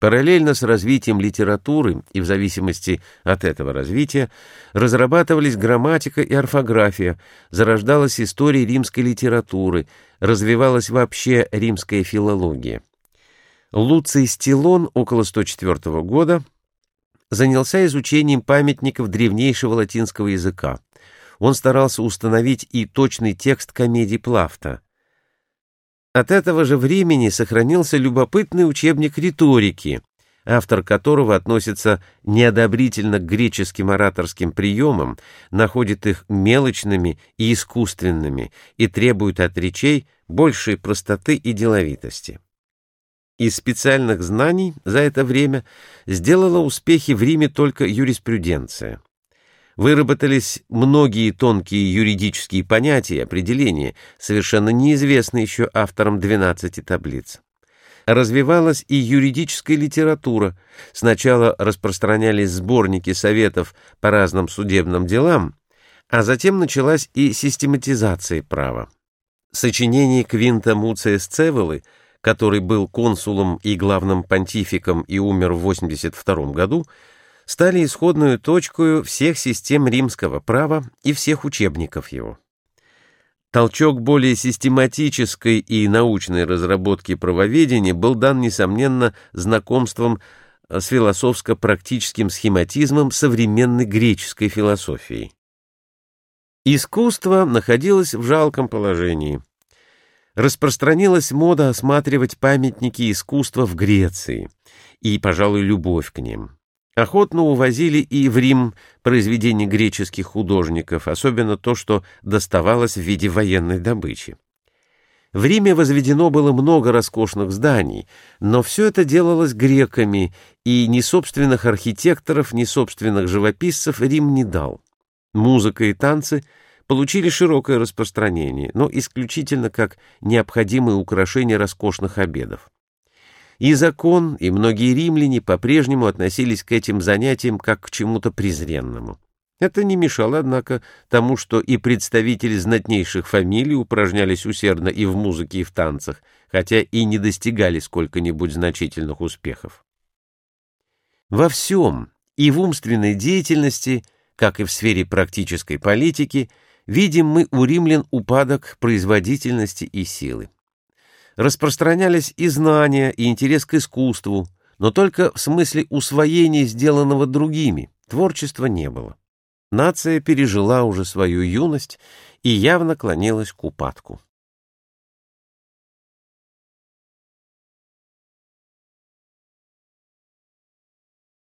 Параллельно с развитием литературы и в зависимости от этого развития разрабатывались грамматика и орфография, зарождалась история римской литературы, развивалась вообще римская филология. Луций Стилон около 104 года занялся изучением памятников древнейшего латинского языка. Он старался установить и точный текст комедий Плафта – от этого же времени сохранился любопытный учебник риторики, автор которого относится неодобрительно к греческим ораторским приемам, находит их мелочными и искусственными и требует от речей большей простоты и деловитости. Из специальных знаний за это время сделала успехи в Риме только юриспруденция выработались многие тонкие юридические понятия и определения, совершенно неизвестные еще авторам 12 таблиц. Развивалась и юридическая литература. Сначала распространялись сборники советов по разным судебным делам, а затем началась и систематизация права. Сочинение Квинта Муция Сцеволы, который был консулом и главным понтификом и умер в 82 году, стали исходной точкой всех систем римского права и всех учебников его. Толчок более систематической и научной разработки правоведения был дан, несомненно, знакомством с философско-практическим схематизмом современной греческой философии. Искусство находилось в жалком положении. Распространилась мода осматривать памятники искусства в Греции и, пожалуй, любовь к ним охотно увозили и в Рим произведения греческих художников, особенно то, что доставалось в виде военной добычи. В Риме возведено было много роскошных зданий, но все это делалось греками, и ни собственных архитекторов, ни собственных живописцев Рим не дал. Музыка и танцы получили широкое распространение, но исключительно как необходимые украшения роскошных обедов. И закон, и многие римляне по-прежнему относились к этим занятиям как к чему-то презренному. Это не мешало, однако, тому, что и представители знатнейших фамилий упражнялись усердно и в музыке, и в танцах, хотя и не достигали сколько-нибудь значительных успехов. Во всем, и в умственной деятельности, как и в сфере практической политики, видим мы у римлян упадок производительности и силы распространялись и знания, и интерес к искусству, но только в смысле усвоения сделанного другими, творчества не было. Нация пережила уже свою юность и явно клонилась к упадку.